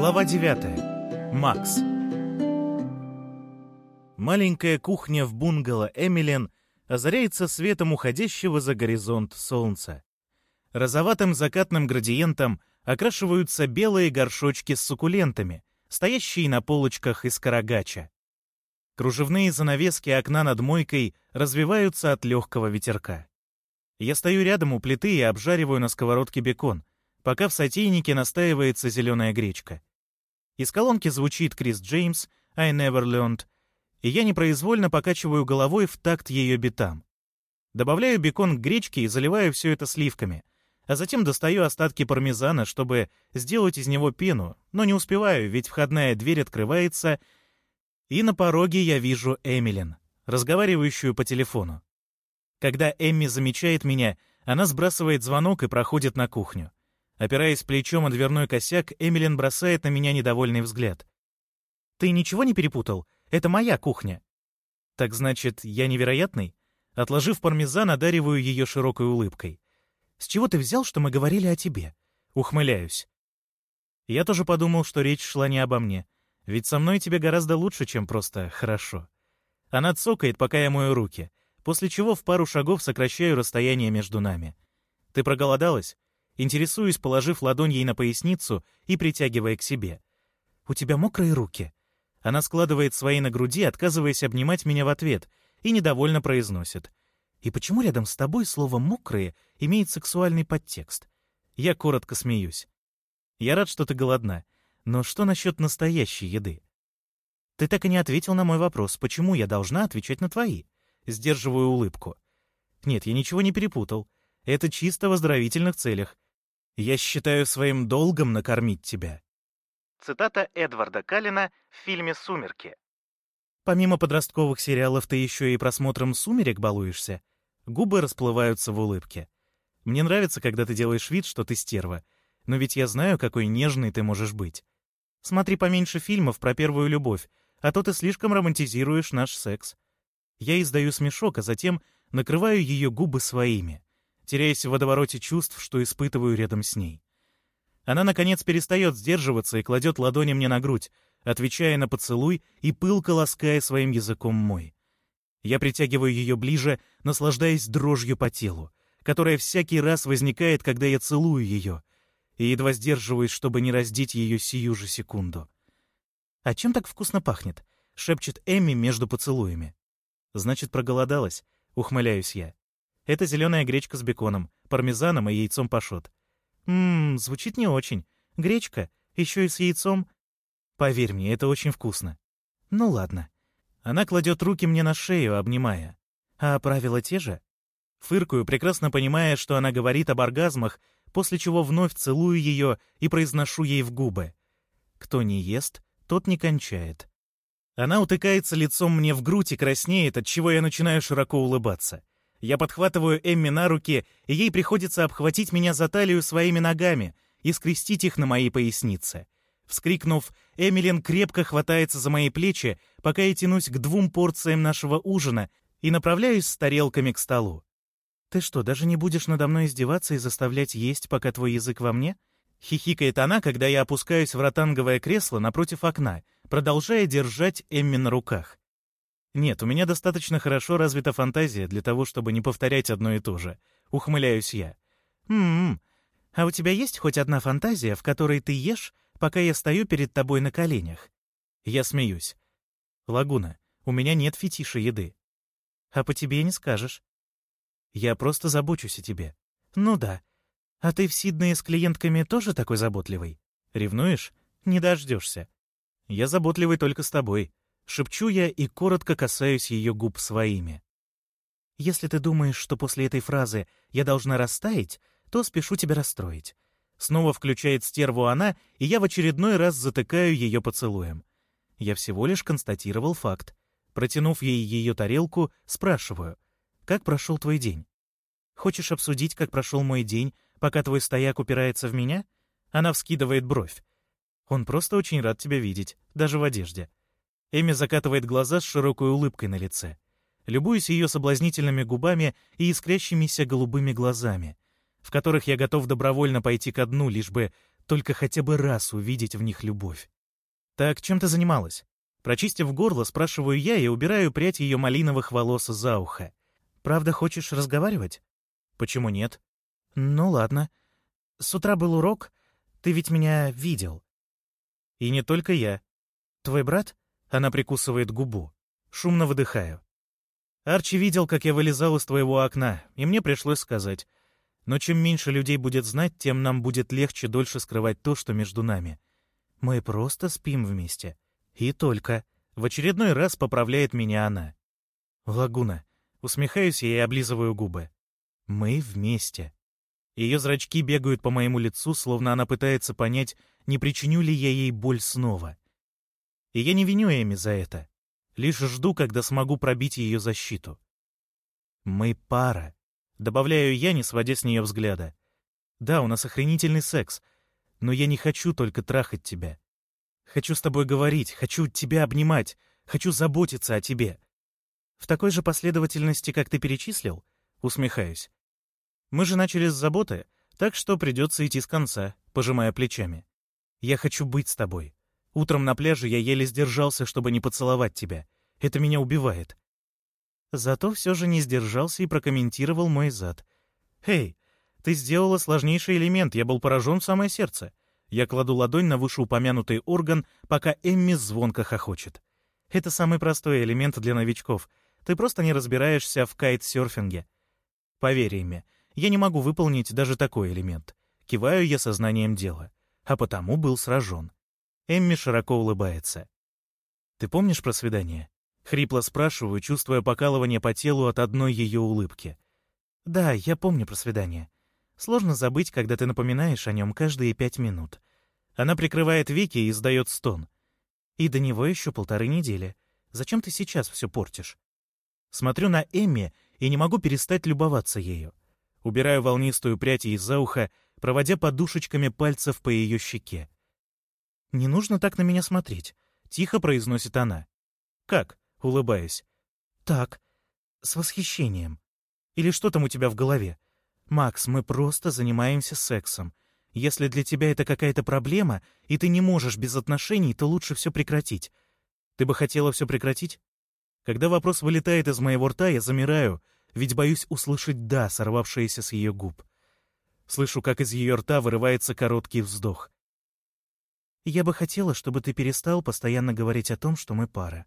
Глава 9. Макс. Маленькая кухня в бунгало Эмилен озаряется светом уходящего за горизонт солнца. Розоватым закатным градиентом окрашиваются белые горшочки с суккулентами, стоящие на полочках из карагача. Кружевные занавески окна над мойкой развиваются от легкого ветерка. Я стою рядом у плиты и обжариваю на сковородке бекон, пока в сотейнике настаивается зеленая гречка. Из колонки звучит Крис Джеймс «I never learned», и я непроизвольно покачиваю головой в такт ее битам. Добавляю бекон к гречке и заливаю все это сливками, а затем достаю остатки пармезана, чтобы сделать из него пену, но не успеваю, ведь входная дверь открывается, и на пороге я вижу Эмилин, разговаривающую по телефону. Когда Эмми замечает меня, она сбрасывает звонок и проходит на кухню. Опираясь плечом о дверной косяк, Эмилин бросает на меня недовольный взгляд. «Ты ничего не перепутал? Это моя кухня». «Так значит, я невероятный?» Отложив пармезан, одариваю ее широкой улыбкой. «С чего ты взял, что мы говорили о тебе?» Ухмыляюсь. Я тоже подумал, что речь шла не обо мне. Ведь со мной тебе гораздо лучше, чем просто «хорошо». Она цокает, пока я мою руки, после чего в пару шагов сокращаю расстояние между нами. «Ты проголодалась?» Интересуюсь, положив ладонь ей на поясницу и притягивая к себе. «У тебя мокрые руки». Она складывает свои на груди, отказываясь обнимать меня в ответ, и недовольно произносит. «И почему рядом с тобой слово «мокрые» имеет сексуальный подтекст?» Я коротко смеюсь. «Я рад, что ты голодна. Но что насчет настоящей еды?» «Ты так и не ответил на мой вопрос, почему я должна отвечать на твои?» Сдерживаю улыбку. «Нет, я ничего не перепутал. Это чисто в оздоровительных целях. Я считаю своим долгом накормить тебя». Цитата Эдварда Каллина в фильме «Сумерки». Помимо подростковых сериалов ты еще и просмотром «Сумерек» балуешься? Губы расплываются в улыбке. Мне нравится, когда ты делаешь вид, что ты стерва. Но ведь я знаю, какой нежный ты можешь быть. Смотри поменьше фильмов про первую любовь, а то ты слишком романтизируешь наш секс. Я издаю смешок, а затем накрываю ее губы своими теряясь в водовороте чувств, что испытываю рядом с ней. Она, наконец, перестает сдерживаться и кладет ладони мне на грудь, отвечая на поцелуй и пылко лаская своим языком мой. Я притягиваю ее ближе, наслаждаясь дрожью по телу, которая всякий раз возникает, когда я целую ее, и едва сдерживаюсь, чтобы не раздеть ее сию же секунду. «А чем так вкусно пахнет?» — шепчет Эмми между поцелуями. «Значит, проголодалась», — ухмыляюсь я. Это зеленая гречка с беконом, пармезаном и яйцом пашот. Ммм, звучит не очень. Гречка, еще и с яйцом. Поверь мне, это очень вкусно. Ну ладно. Она кладет руки мне на шею, обнимая. А правила те же? Фыркую, прекрасно понимая, что она говорит об оргазмах, после чего вновь целую ее и произношу ей в губы. Кто не ест, тот не кончает. Она утыкается лицом мне в грудь и краснеет, от чего я начинаю широко улыбаться. Я подхватываю Эмми на руки, и ей приходится обхватить меня за талию своими ногами и скрестить их на моей пояснице. Вскрикнув, Эмилин крепко хватается за мои плечи, пока я тянусь к двум порциям нашего ужина и направляюсь с тарелками к столу. «Ты что, даже не будешь надо мной издеваться и заставлять есть, пока твой язык во мне?» Хихикает она, когда я опускаюсь в ротанговое кресло напротив окна, продолжая держать Эмми на руках. Нет, у меня достаточно хорошо развита фантазия для того, чтобы не повторять одно и то же. Ухмыляюсь я. «М-м, а у тебя есть хоть одна фантазия, в которой ты ешь, пока я стою перед тобой на коленях?» Я смеюсь. «Лагуна, у меня нет фетиша еды». «А по тебе не скажешь». «Я просто забочусь о тебе». «Ну да. А ты в Сиднее с клиентками тоже такой заботливый? Ревнуешь? Не дождешься. Я заботливый только с тобой. Шепчу я и коротко касаюсь ее губ своими. Если ты думаешь, что после этой фразы я должна растаять, то спешу тебя расстроить. Снова включает стерву она, и я в очередной раз затыкаю ее поцелуем. Я всего лишь констатировал факт. Протянув ей ее тарелку, спрашиваю, «Как прошел твой день?» «Хочешь обсудить, как прошел мой день, пока твой стояк упирается в меня?» Она вскидывает бровь. «Он просто очень рад тебя видеть, даже в одежде. Эми закатывает глаза с широкой улыбкой на лице. Любуюсь ее соблазнительными губами и искрящимися голубыми глазами, в которых я готов добровольно пойти ко дну, лишь бы только хотя бы раз увидеть в них любовь. «Так чем ты занималась?» Прочистив горло, спрашиваю я и убираю прядь ее малиновых волос за ухо. «Правда, хочешь разговаривать?» «Почему нет?» «Ну ладно. С утра был урок. Ты ведь меня видел». «И не только я. Твой брат?» Она прикусывает губу. Шумно выдыхаю. Арчи видел, как я вылезал из твоего окна, и мне пришлось сказать. Но чем меньше людей будет знать, тем нам будет легче дольше скрывать то, что между нами. Мы просто спим вместе. И только. В очередной раз поправляет меня она. Лагуна. Усмехаюсь я и облизываю губы. Мы вместе. Ее зрачки бегают по моему лицу, словно она пытается понять, не причиню ли я ей боль снова. И я не виню Эми за это. Лишь жду, когда смогу пробить ее защиту. Мы пара. Добавляю я, не сводя с нее взгляда. Да, у нас охренительный секс, но я не хочу только трахать тебя. Хочу с тобой говорить, хочу тебя обнимать, хочу заботиться о тебе. В такой же последовательности, как ты перечислил? Усмехаюсь. Мы же начали с заботы, так что придется идти с конца, пожимая плечами. Я хочу быть с тобой. Утром на пляже я еле сдержался, чтобы не поцеловать тебя. Это меня убивает. Зато все же не сдержался и прокомментировал мой зад. «Эй, ты сделала сложнейший элемент, я был поражен в самое сердце. Я кладу ладонь на вышеупомянутый орган, пока Эмми звонко хохочет. Это самый простой элемент для новичков. Ты просто не разбираешься в кайт-серфинге. Поверь, Эмми, я не могу выполнить даже такой элемент. Киваю я сознанием дела. А потому был сражен. Эмми широко улыбается. «Ты помнишь про свидание?» Хрипло спрашиваю, чувствуя покалывание по телу от одной ее улыбки. «Да, я помню про свидание. Сложно забыть, когда ты напоминаешь о нем каждые пять минут. Она прикрывает веки и издает стон. И до него еще полторы недели. Зачем ты сейчас все портишь? Смотрю на Эмми и не могу перестать любоваться ею. Убираю волнистую прядь из-за уха, проводя подушечками пальцев по ее щеке. «Не нужно так на меня смотреть», — тихо произносит она. «Как?» — улыбаясь. «Так, с восхищением. Или что там у тебя в голове? «Макс, мы просто занимаемся сексом. Если для тебя это какая-то проблема, и ты не можешь без отношений, то лучше все прекратить. Ты бы хотела все прекратить?» Когда вопрос вылетает из моего рта, я замираю, ведь боюсь услышать «да», сорвавшееся с ее губ. Слышу, как из ее рта вырывается короткий вздох. «Я бы хотела, чтобы ты перестал постоянно говорить о том, что мы пара.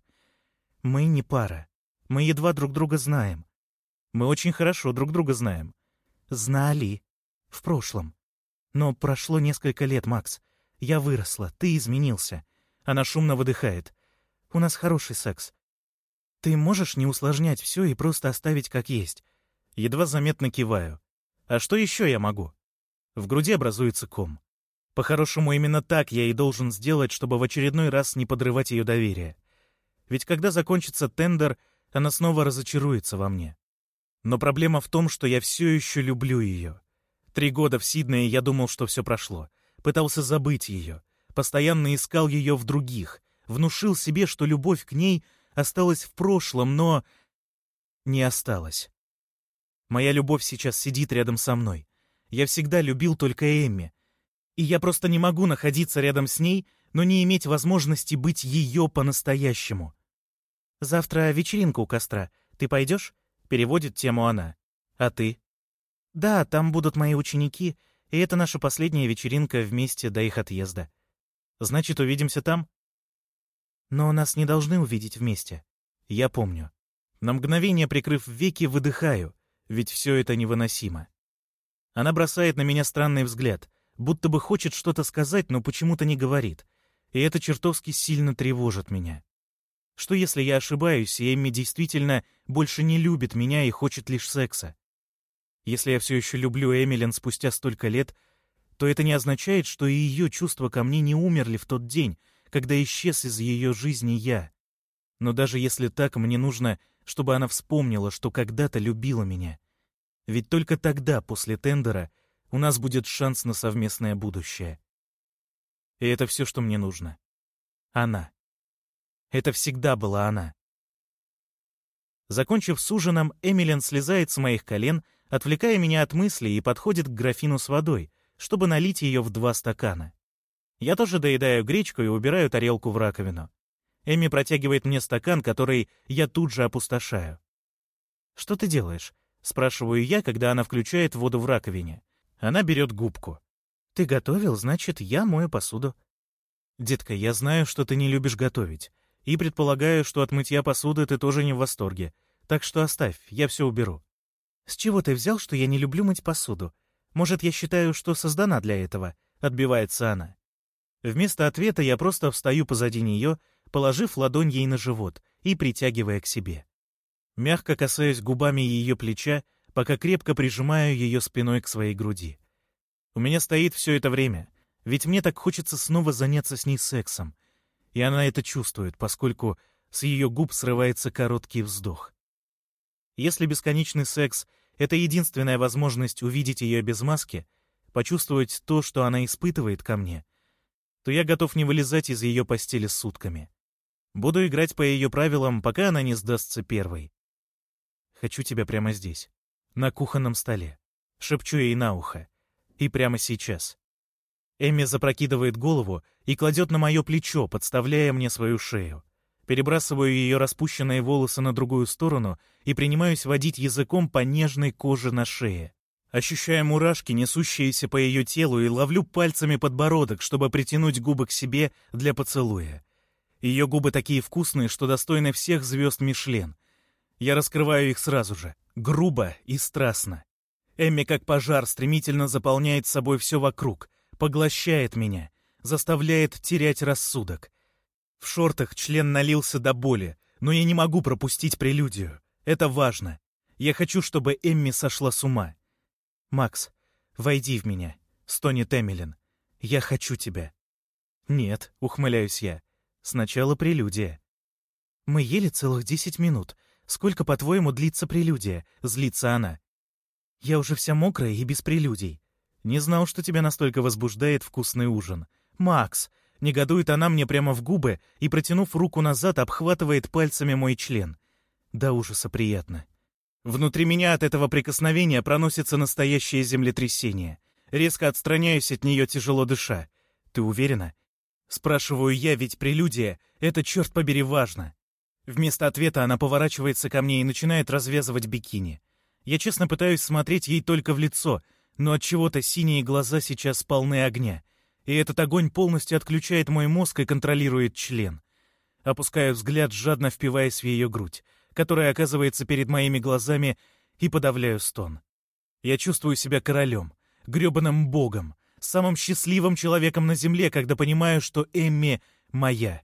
Мы не пара. Мы едва друг друга знаем. Мы очень хорошо друг друга знаем. Знали. В прошлом. Но прошло несколько лет, Макс. Я выросла, ты изменился. Она шумно выдыхает. У нас хороший секс. Ты можешь не усложнять все и просто оставить как есть? Едва заметно киваю. А что еще я могу? В груди образуется ком. По-хорошему, именно так я и должен сделать, чтобы в очередной раз не подрывать ее доверие. Ведь когда закончится тендер, она снова разочаруется во мне. Но проблема в том, что я все еще люблю ее. Три года в Сиднее я думал, что все прошло. Пытался забыть ее. Постоянно искал ее в других. Внушил себе, что любовь к ней осталась в прошлом, но... Не осталась. Моя любовь сейчас сидит рядом со мной. Я всегда любил только Эмми. И я просто не могу находиться рядом с ней, но не иметь возможности быть ее по-настоящему. Завтра вечеринка у костра. Ты пойдешь? Переводит тему она. А ты? Да, там будут мои ученики, и это наша последняя вечеринка вместе до их отъезда. Значит, увидимся там? Но нас не должны увидеть вместе. Я помню. На мгновение прикрыв веки, выдыхаю, ведь все это невыносимо. Она бросает на меня странный взгляд, будто бы хочет что-то сказать, но почему-то не говорит. И это чертовски сильно тревожит меня. Что если я ошибаюсь, и Эмми действительно больше не любит меня и хочет лишь секса? Если я все еще люблю Эмилен спустя столько лет, то это не означает, что и ее чувства ко мне не умерли в тот день, когда исчез из ее жизни я. Но даже если так, мне нужно, чтобы она вспомнила, что когда-то любила меня. Ведь только тогда, после тендера, у нас будет шанс на совместное будущее. И это все, что мне нужно. Она. Это всегда была она. Закончив с ужином, Эмилен слезает с моих колен, отвлекая меня от мыслей и подходит к графину с водой, чтобы налить ее в два стакана. Я тоже доедаю гречку и убираю тарелку в раковину. Эми протягивает мне стакан, который я тут же опустошаю. «Что ты делаешь?» — спрашиваю я, когда она включает воду в раковине. Она берет губку. «Ты готовил, значит, я мою посуду». «Детка, я знаю, что ты не любишь готовить. И предполагаю, что от мытья посуды ты тоже не в восторге. Так что оставь, я все уберу». «С чего ты взял, что я не люблю мыть посуду? Может, я считаю, что создана для этого?» — отбивается она. Вместо ответа я просто встаю позади нее, положив ладонь ей на живот и притягивая к себе. Мягко касаюсь губами ее плеча, пока крепко прижимаю ее спиной к своей груди. У меня стоит все это время, ведь мне так хочется снова заняться с ней сексом. И она это чувствует, поскольку с ее губ срывается короткий вздох. Если бесконечный секс — это единственная возможность увидеть ее без маски, почувствовать то, что она испытывает ко мне, то я готов не вылезать из ее постели сутками. Буду играть по ее правилам, пока она не сдастся первой. Хочу тебя прямо здесь, на кухонном столе. Шепчу ей на ухо. И прямо сейчас. Эми запрокидывает голову и кладет на мое плечо, подставляя мне свою шею. Перебрасываю ее распущенные волосы на другую сторону и принимаюсь водить языком по нежной коже на шее. Ощущая мурашки, несущиеся по ее телу, и ловлю пальцами подбородок, чтобы притянуть губы к себе для поцелуя. Ее губы такие вкусные, что достойны всех звезд Мишлен. Я раскрываю их сразу же, грубо и страстно. Эмми, как пожар, стремительно заполняет собой все вокруг, поглощает меня, заставляет терять рассудок. В шортах член налился до боли, но я не могу пропустить прелюдию. Это важно. Я хочу, чтобы Эмми сошла с ума. «Макс, войди в меня», — стонет Эмилин. «Я хочу тебя». «Нет», — ухмыляюсь я. «Сначала прелюдия». «Мы ели целых десять минут. Сколько, по-твоему, длится прелюдия?» — злится она. «Я уже вся мокрая и без прелюдий. Не знал, что тебя настолько возбуждает вкусный ужин. Макс!» — негодует она мне прямо в губы и, протянув руку назад, обхватывает пальцами мой член. До ужаса приятно. Внутри меня от этого прикосновения проносится настоящее землетрясение. Резко отстраняюсь от нее, тяжело дыша. «Ты уверена?» Спрашиваю я, ведь прелюдия — это, черт побери, важно. Вместо ответа она поворачивается ко мне и начинает развязывать бикини. Я честно пытаюсь смотреть ей только в лицо, но от чего то синие глаза сейчас полны огня. И этот огонь полностью отключает мой мозг и контролирует член. Опускаю взгляд, жадно впиваясь в ее грудь которая оказывается перед моими глазами, и подавляю стон. Я чувствую себя королем, грёбаным богом, самым счастливым человеком на земле, когда понимаю, что Эмми моя.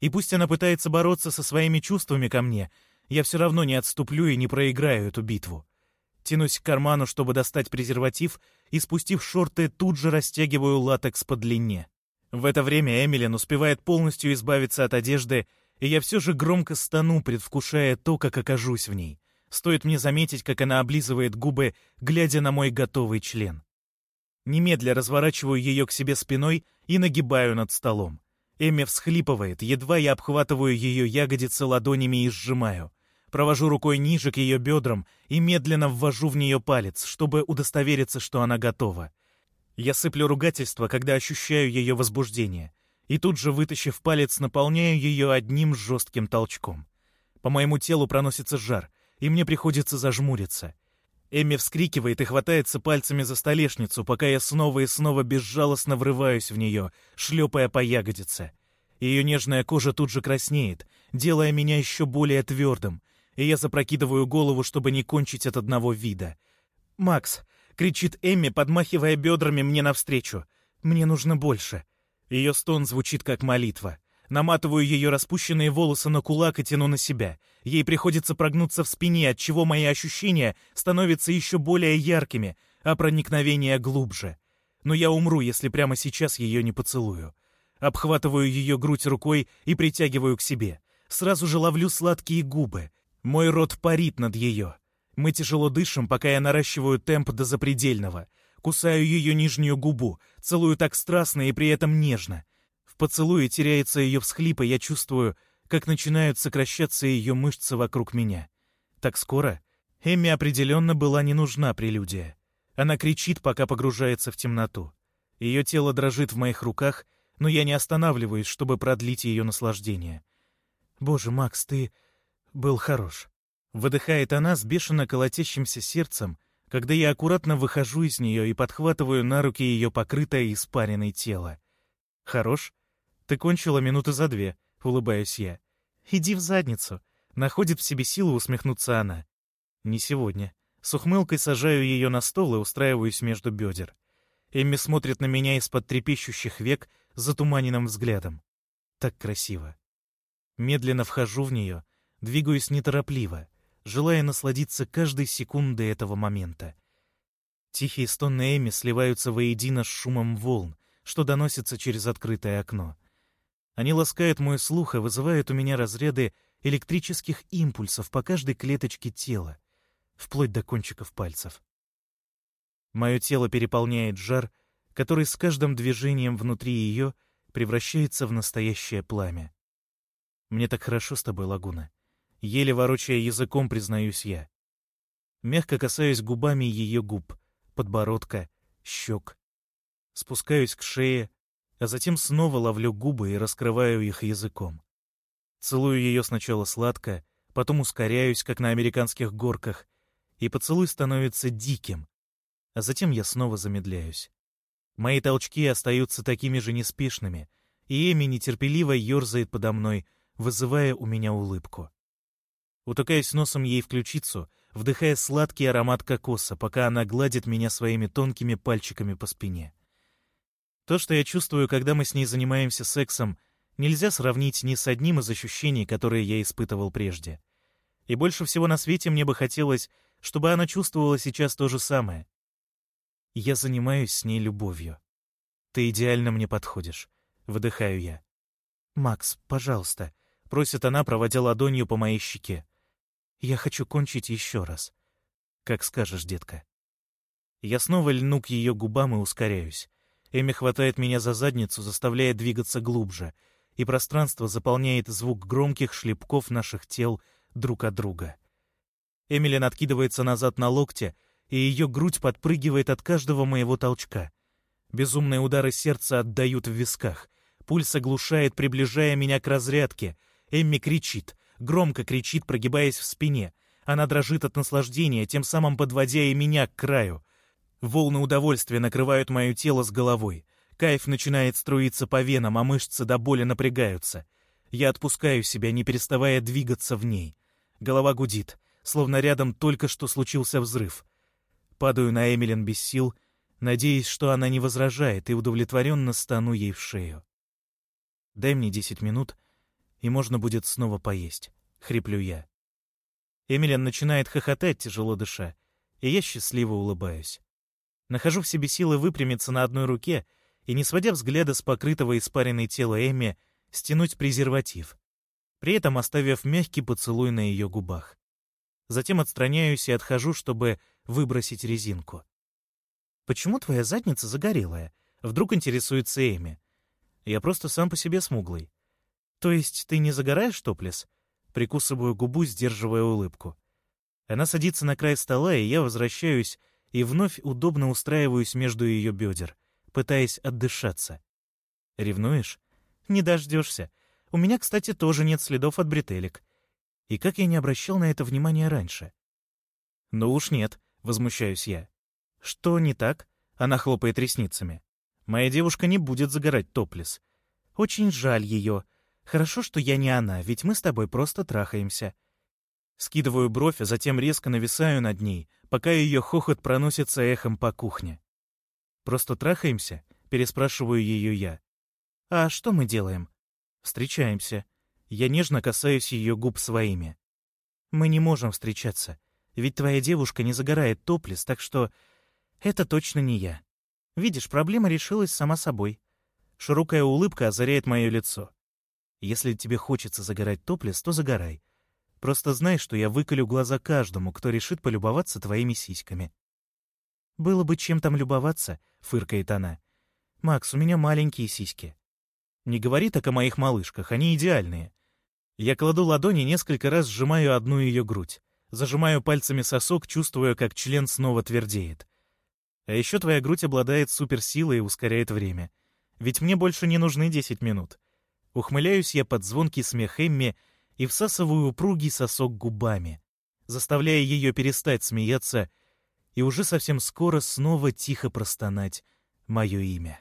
И пусть она пытается бороться со своими чувствами ко мне, я все равно не отступлю и не проиграю эту битву. Тянусь к карману, чтобы достать презерватив, и, спустив шорты, тут же растягиваю латекс по длине. В это время Эмилин успевает полностью избавиться от одежды и я все же громко стану, предвкушая то, как окажусь в ней. Стоит мне заметить, как она облизывает губы, глядя на мой готовый член. Немедля разворачиваю ее к себе спиной и нагибаю над столом. Эмми всхлипывает, едва я обхватываю ее ягодицы ладонями и сжимаю. Провожу рукой ниже к ее бедрам и медленно ввожу в нее палец, чтобы удостовериться, что она готова. Я сыплю ругательство, когда ощущаю ее возбуждение и тут же, вытащив палец, наполняю ее одним жестким толчком. По моему телу проносится жар, и мне приходится зажмуриться. Эмми вскрикивает и хватается пальцами за столешницу, пока я снова и снова безжалостно врываюсь в нее, шлепая по ягодице. Ее нежная кожа тут же краснеет, делая меня еще более твердым, и я запрокидываю голову, чтобы не кончить от одного вида. «Макс!» — кричит Эмми, подмахивая бедрами мне навстречу. «Мне нужно больше!» Ее стон звучит как молитва. Наматываю ее распущенные волосы на кулак и тяну на себя. Ей приходится прогнуться в спине, от чего мои ощущения становятся еще более яркими, а проникновение глубже. Но я умру, если прямо сейчас ее не поцелую. Обхватываю ее грудь рукой и притягиваю к себе. Сразу же ловлю сладкие губы. Мой рот парит над ее. Мы тяжело дышим, пока я наращиваю темп до запредельного — Кусаю ее нижнюю губу, целую так страстно и при этом нежно. Поцелуе теряется ее всхлип, и я чувствую, как начинают сокращаться ее мышцы вокруг меня. Так скоро? Эмми определенно была не нужна прелюдия. Она кричит, пока погружается в темноту. Ее тело дрожит в моих руках, но я не останавливаюсь, чтобы продлить ее наслаждение. «Боже, Макс, ты был хорош». Выдыхает она с бешено колотящимся сердцем, когда я аккуратно выхожу из нее и подхватываю на руки ее покрытое испаренное тело. «Хорош? Ты кончила минуты за две», — улыбаюсь я. «Иди в задницу», — находит в себе силу усмехнуться она. «Не сегодня». С ухмылкой сажаю ее на стол и устраиваюсь между бедер. Эмми смотрит на меня из-под трепещущих век затуманенным взглядом. Так красиво. Медленно вхожу в нее, двигаюсь неторопливо, желая насладиться каждой секундой этого момента. Тихие стоны Эми сливаются воедино с шумом волн, что доносится через открытое окно. Они ласкают мой слух и вызывают у меня разряды электрических импульсов по каждой клеточке тела, вплоть до кончиков пальцев. Мое тело переполняет жар, который с каждым движением внутри ее превращается в настоящее пламя. Мне так хорошо с тобой, Лагуна. Еле ворочая языком, признаюсь я. Мягко касаюсь губами ее губ, подбородка, щек. Спускаюсь к шее, а затем снова ловлю губы и раскрываю их языком. Целую ее сначала сладко, потом ускоряюсь, как на американских горках, и поцелуй становится диким, а затем я снова замедляюсь. Мои толчки остаются такими же неспешными, и Эми нетерпеливо ерзает подо мной, вызывая у меня улыбку. Утыкаясь носом ей в ключицу, вдыхая сладкий аромат кокоса, пока она гладит меня своими тонкими пальчиками по спине. То, что я чувствую, когда мы с ней занимаемся сексом, нельзя сравнить ни с одним из ощущений, которые я испытывал прежде. И больше всего на свете мне бы хотелось, чтобы она чувствовала сейчас то же самое. Я занимаюсь с ней любовью. Ты идеально мне подходишь, выдыхаю я. Макс, пожалуйста, просит она, проводя ладонью по моей щеке. Я хочу кончить еще раз. Как скажешь, детка. Я снова льну к ее губам и ускоряюсь. Эми хватает меня за задницу, заставляя двигаться глубже, и пространство заполняет звук громких шлепков наших тел друг от друга. Эмилин откидывается назад на локте, и ее грудь подпрыгивает от каждого моего толчка. Безумные удары сердца отдают в висках. Пульс оглушает, приближая меня к разрядке. Эмми кричит, громко кричит, прогибаясь в спине. Она дрожит от наслаждения, тем самым подводя и меня к краю. Волны удовольствия накрывают мое тело с головой. Кайф начинает струиться по венам, а мышцы до боли напрягаются. Я отпускаю себя, не переставая двигаться в ней. Голова гудит словно рядом только что случился взрыв. Падаю на Эмилин без сил, надеясь, что она не возражает, и удовлетворенно стану ей в шею. «Дай мне десять минут, и можно будет снова поесть», — хриплю я. Эмилин начинает хохотать, тяжело дыша, и я счастливо улыбаюсь. Нахожу в себе силы выпрямиться на одной руке и, не сводя взгляда с покрытого испаренной тела Эми, стянуть презерватив, при этом оставив мягкий поцелуй на ее губах. Затем отстраняюсь и отхожу, чтобы выбросить резинку. «Почему твоя задница загорелая?» Вдруг интересуется Эми. «Я просто сам по себе смуглый». «То есть ты не загораешь, топлес?» Прикусываю губу, сдерживая улыбку. Она садится на край стола, и я возвращаюсь и вновь удобно устраиваюсь между ее бедер, пытаясь отдышаться. «Ревнуешь?» «Не дождешься. У меня, кстати, тоже нет следов от бретелек. И как я не обращал на это внимания раньше? «Ну уж нет», — возмущаюсь я. «Что не так?» — она хлопает ресницами. «Моя девушка не будет загорать топлес. Очень жаль ее. Хорошо, что я не она, ведь мы с тобой просто трахаемся». Скидываю бровь, а затем резко нависаю над ней, пока ее хохот проносится эхом по кухне. «Просто трахаемся?» — переспрашиваю ее я. «А что мы делаем?» «Встречаемся. Я нежно касаюсь ее губ своими. «Мы не можем встречаться, ведь твоя девушка не загорает топлес, так что это точно не я. Видишь, проблема решилась сама собой». Широкая улыбка озаряет мое лицо. «Если тебе хочется загорать топлес, то загорай. Просто знай, что я выколю глаза каждому, кто решит полюбоваться твоими сиськами». «Было бы чем там любоваться», — фыркает она. «Макс, у меня маленькие сиськи». «Не говори так о моих малышках, они идеальные. Я кладу ладони, несколько раз сжимаю одну ее грудь. Зажимаю пальцами сосок, чувствуя, как член снова твердеет. А еще твоя грудь обладает суперсилой и ускоряет время. Ведь мне больше не нужны 10 минут. Ухмыляюсь я под звонкий смех Эмми и всасываю упругий сосок губами, заставляя ее перестать смеяться и уже совсем скоро снова тихо простонать мое имя.